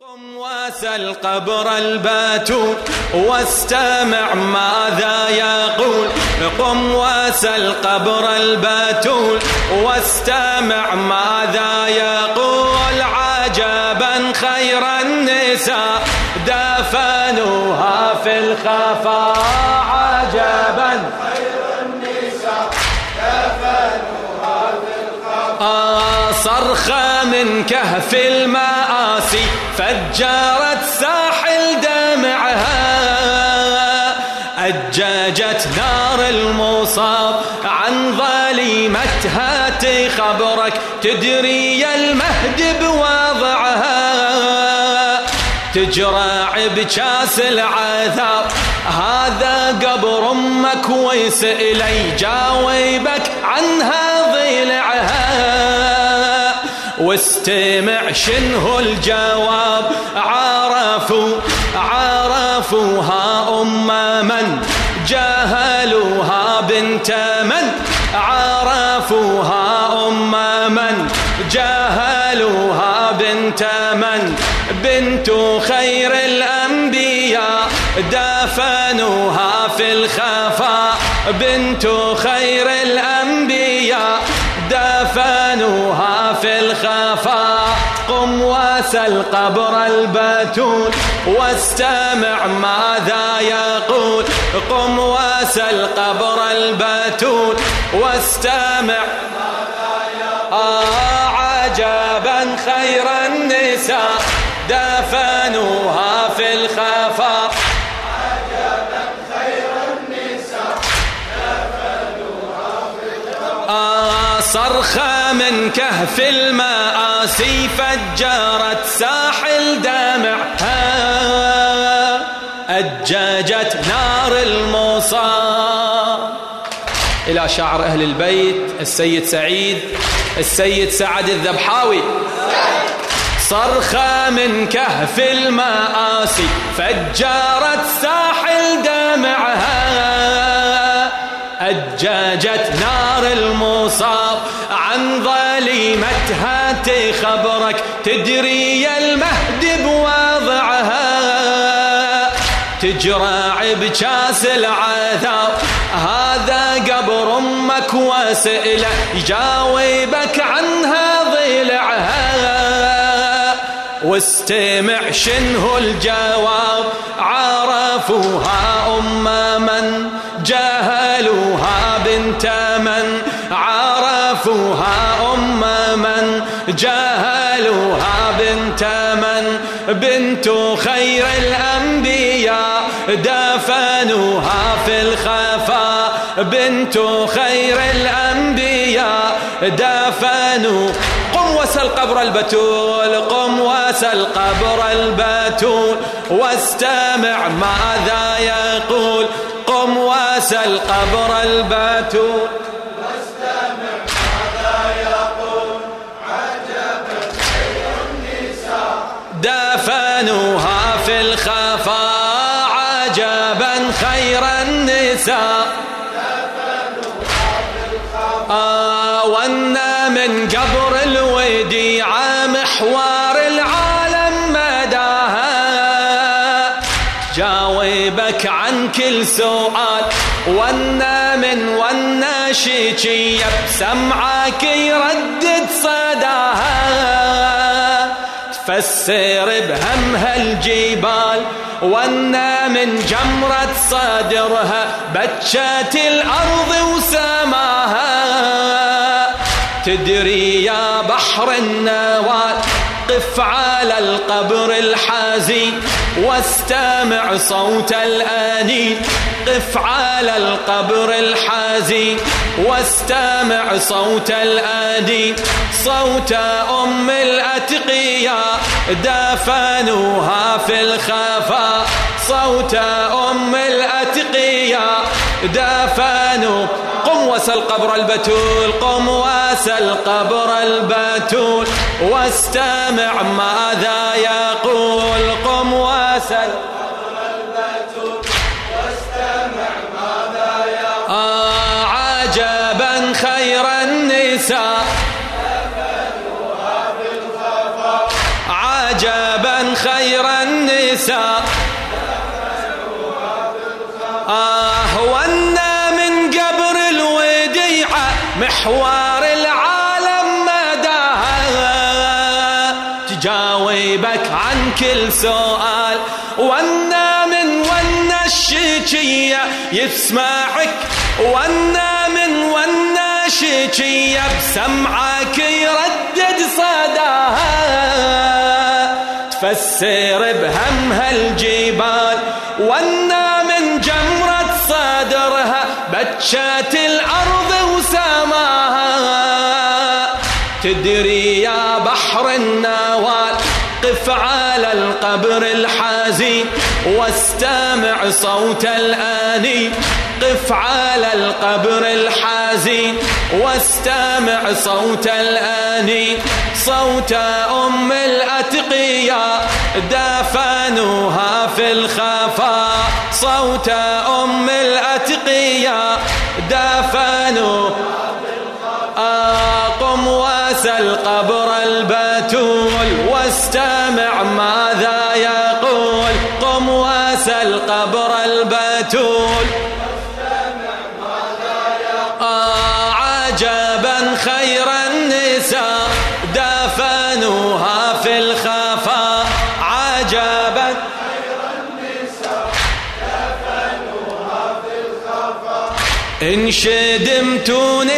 قم واسل قبر البتول واستمع ماذا يقول. قم واسل قبر البتول واستمع ماذا يقول. عجبا خير النساء دفنوها في الخفاء عجبا خير النساء دفنوها في الخفاء صرخة من كهف المآسي فجرت ساحل دمعها أججت نار المصاب عن ظليمتها تخبرك تدري المهد بوضعها تجرع بكاس العذاب هذا قبر أمك ويسألي جاوبك عنها واستمع شنه الجواب. عرفوا عرفوها أم من؟ جاهلوها بنت من؟ عرفوها أم من؟ جاهلوها بنت من؟ بنت خير الأنبياء دفنوها في الخفاء. بنت خير الأنبياء قم واسل قبر البتول واستمع ماذا يقول. قم واسل قبر البتول واستمع. آه عجبا خير النساء دفنوها في الخفاء صرخة من كهف المآسي فجرت ساحل دمعها. أججت نار المصاب إلى شاعر أهل البيت السيد سعيد السيد سعد الذبحاوي. صرخة من كهف المآسي فجرت ساحل أججت نار المصاب عن ظليمتها تخبرك تدري المهد بوضعها تجرع بكاس العذاب هذا قبر أمك وسئله يجاوبك عنها ضلعها. واستمع شنه الجواب عرفوها أم من جاهلوها بنت من عرفوها أم من. جاهلوها بنت من بنت خير الأنبياء. دفنوها في الخفاء بنت خير الأنبياء. دفنوا وسل قبر البتول قم وسل قبر البتول واستمع ماذا يقول قم واسل قبر البتول. دفنوها في الخفاء عجبا خير النساء. دفنوها في الخفاء وأن من قبر الوديعة محور العالم مداها. جاوبك عن كل سؤال. ونا من ونا شيكي بسمعك يردد صداها. تفسر بهمها الجبال ونا من جمرة صدرها بتشت الأرض وسماها تدري يا بحر النوال قف على القبر الحزين واستمع صوت الآنين. قف على القبر الحزين واستمع صوت الآنين. صوت أم الأتقياء دفنوها في الخفاء. صوت أم الأتقياء دفنوا قم وسل قبر البتول قم وسل قبر البتول. واستمع ماذا يقول. قم وسل آه عجبا خير النساء. عجبا خير النساء. محور العالم مداها. تجاوبك عن كل سؤال. ونا من ونا الشيكية يسمعك. ونا من ونا شيكية بسمعك يردد صداها. تفسر بهمها الجبال. ونا من جمرة صدرها بتشات الأرض تدري يا بحر النوال قف على القبر الحزين واستمع صوت الآني. قف على القبر الحزين واستمع صوت الآني. صوت أم الأتقياء دفنوها في الخفاء صوت أم الأتقياء دفنوها واسل قبر البتول واستمع ماذا يقول. قم واسل قبر البتول. آه عجبا خير النساء دفنوها في الخفاء عجبا انشدمتون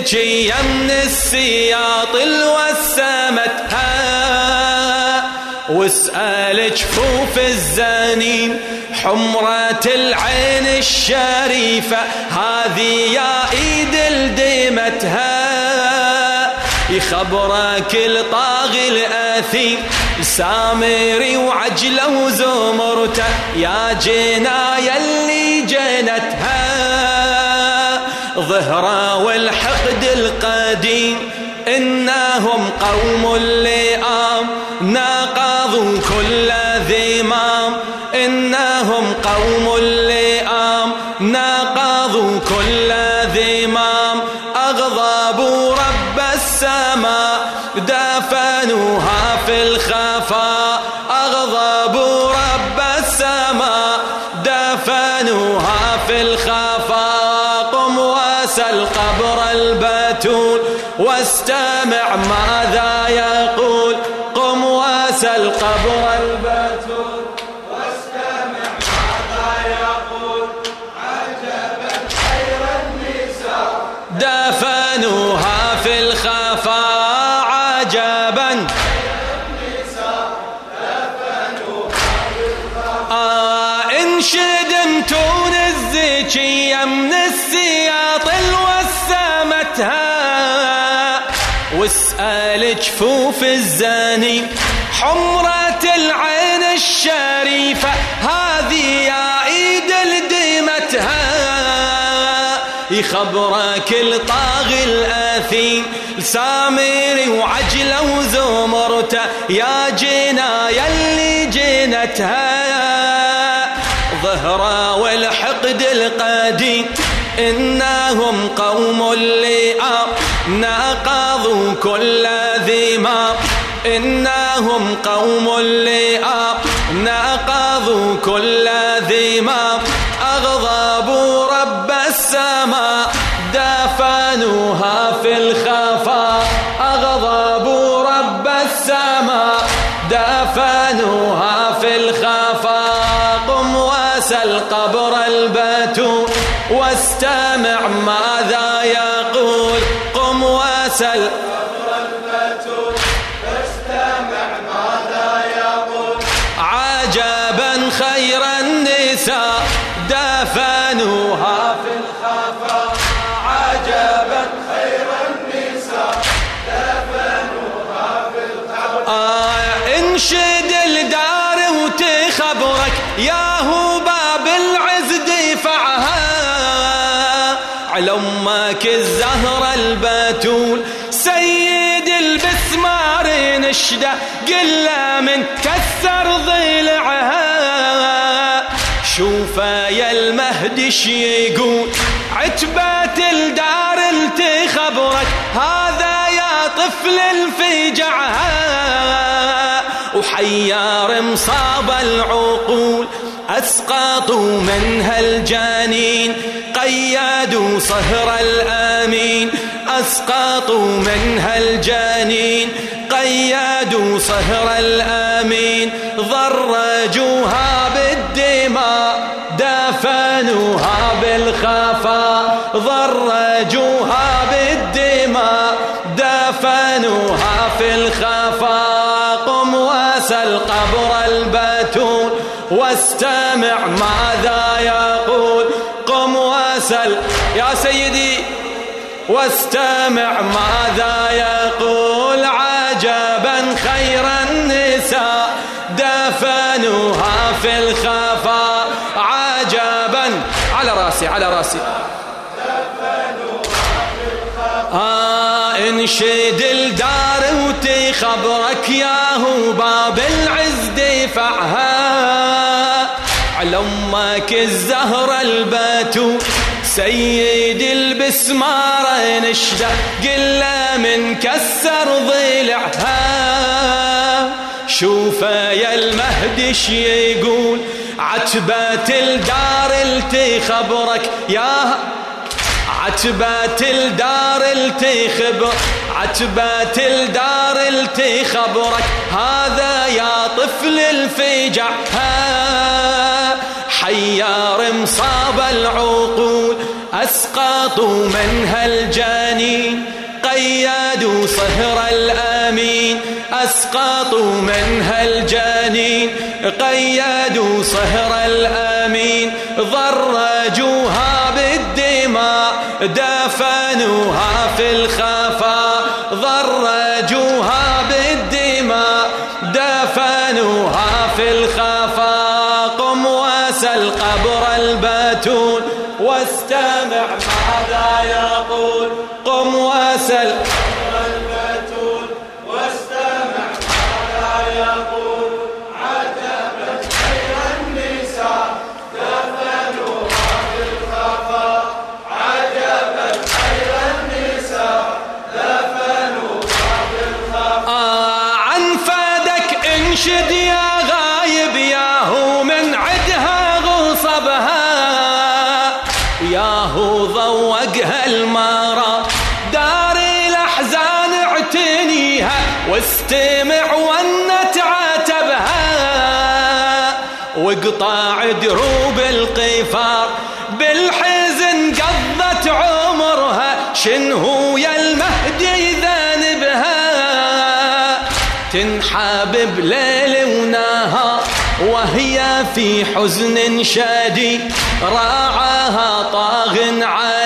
الزكية من السياط الوسمتها واسأل جفوف الزنين حمرة العين الشريفة. هذه يا إيد الديمتها يخبرك الطاغي الأثيم. سامري وعجله وزمرته يا جنايا اللي جنتها ظهره والحقد القديم إنهم قوم لئام ناقضوا كل ذمام إنهم قوم لئام. واستمع ماذا يقول؟ قم واسل قبر البتول. جفوف الزاني. حمرة العين الشريفة هذه يا إيد لديمتها يخبرك الطاغي الأثيم سامري وعجله وزمرته يا جنايا اللي جنتها. ظهره والحقد القديم إنهم قوم لئام ناقضوا كل ذمام إنهم قوم لئام. ناقضوا كل ذمام أغضبوا النساء دفنوها في الخفاء عجبا خير النساء. دفنوها في الخفاء آه انشد الدار وتخبرك يا هو باب العز دفعها على أمك الزهرة البتول سيد البسمار نشدة قل من كسر ضلعها شوفه يا المهدي يقول عتبة الدار تخبرك هذا يا طفل الفجعها وحيار مصاب العقول أسقطوا منها الجانين قيادوا صهر الآمين. أسقطوا منها الجانين قيادوا صهر الآمين. ضرجوها دفنوها بالخفاء ضرجوها بالدماء دفنوها في الخفاء قم واسل قبر البتول واستمع ماذا يقول. قم واسل يا سيدي واستمع ماذا يقول. راسي. آه انشد الدار وتخبرك ياهو باب العز دفعها. على أمك الزهرة الباتو سيد البسمارة نشدة قلة من كسر ضلعها. شوفه يا المهدي يقول عتبة الدار التخبرك يا عتبات الدار التخبر عتبات الدار التخبرك هذا يا طفل الفجع حيار مصاب العقول أسقطوا منها الجانين قيادوا صهر الآمين أسقطوا منها الجانين. قيادوا صهر الآمين ضرجوها بالدماء دفنوها في الخفاء ضرجوها بالدماء دفنوها في الخفاء قم واسل قبر البتول واستمع ضوقها المرا دار الأحزان اعتنيها واستمع ونت عاتبها وقطاع دروب القفار بالحزن قضت عمرها شنهو يا المهدي ذانبها تنحب بليل ونهار وهي في حزن شادي راعاها طاغ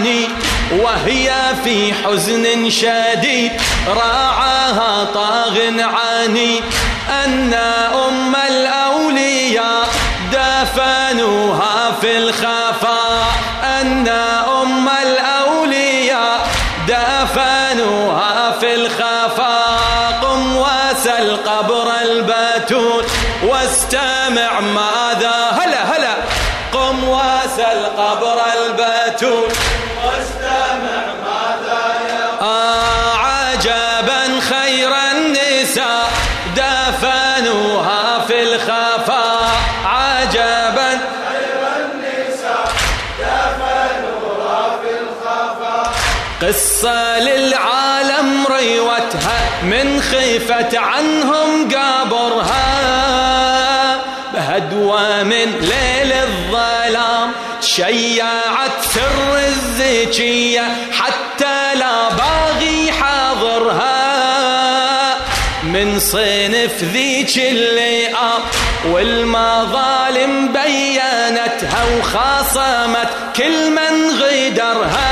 عاني وهي في حزن شديد راعاها طاغ عاني. أن أم الأولياء دفنوها في الخفاء أن أم الأولياء دفنوها في الخفاء قم واسل قبر البتول واستمع ماذا؟ هلا هلا. قم واسل قبر البتول واستمع ماذا يقول آه عجبا خير النساء دفنوها في الخفاء عجبا خير النساء دفنوها في الخفاء قصة للعالم روتها من خيفة عنهم قابرها. بهدوى من ليل الظلام. شيعت سر الزكية حتى لا باغي حاضرها. من صنف ذيك اللئام والمظالم بينتها وخاصمت كل من غدرها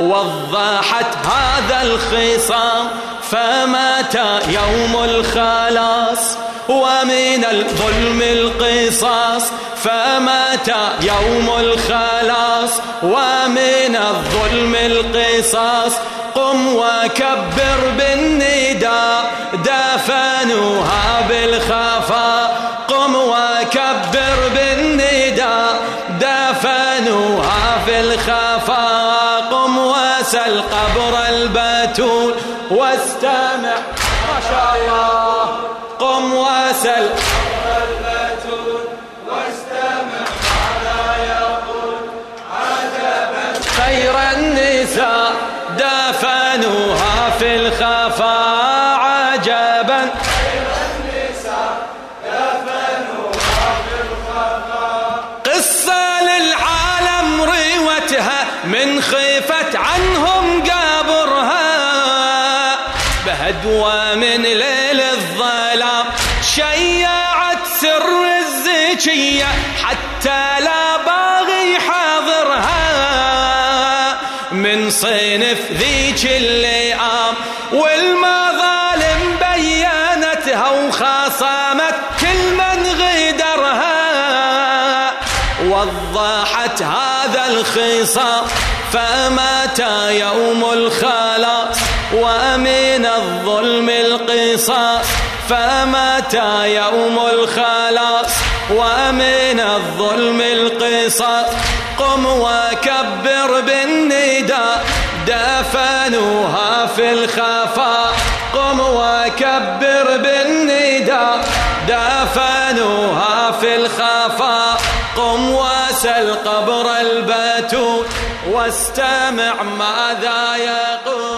وضحت هذا الخصام فمات يوم الخلاص. ومن الظلم القصاص فمات يوم الخلاص ومن الظلم القصاص. قم وكبر بالنداء دفنوها بالخفاء قم وكبر بالنداء دفنوها في الخفاء قم واسل قبر البتول واستمع. ما شاء الله. قم واسل شيعت سر الزكية حتى لا باغي حاضرها. من صنف ذيك اللئام والمظالم بينتها وخاصمت كل من غدرها وضحت هذا الخصام فمتى يوم الخلاص. ومن الظلم القصاص. فمتى يوم الخلاص ومن الظلم القصاص. قم وكبر بالنداء دفنوها في الخفاء قم وكبر بالنداء دفنوها في الخفاء قم واسل قبر البتول واستمع ماذا يقول.